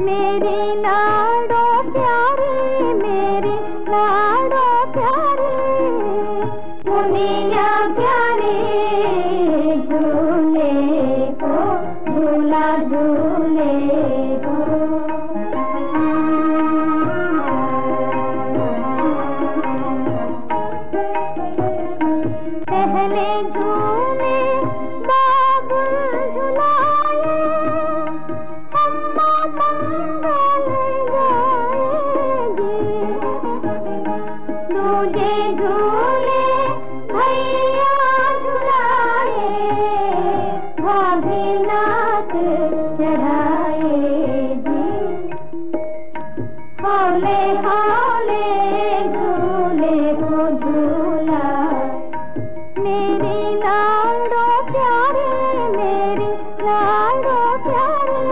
मेरी लाडो प्यारी मेरी लाडो प्यारी। मुनिया प्यारी झूले को झूला झूले को। पहले झूमे हाले हाले झूले को झूला। मेरी लाडो प्यारे, मेरी लाडो प्यारे,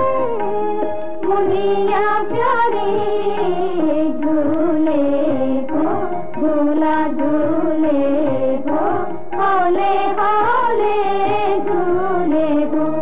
मुनिया प्यारी झूले को झूला, झूले को हाले हाले झूले वो।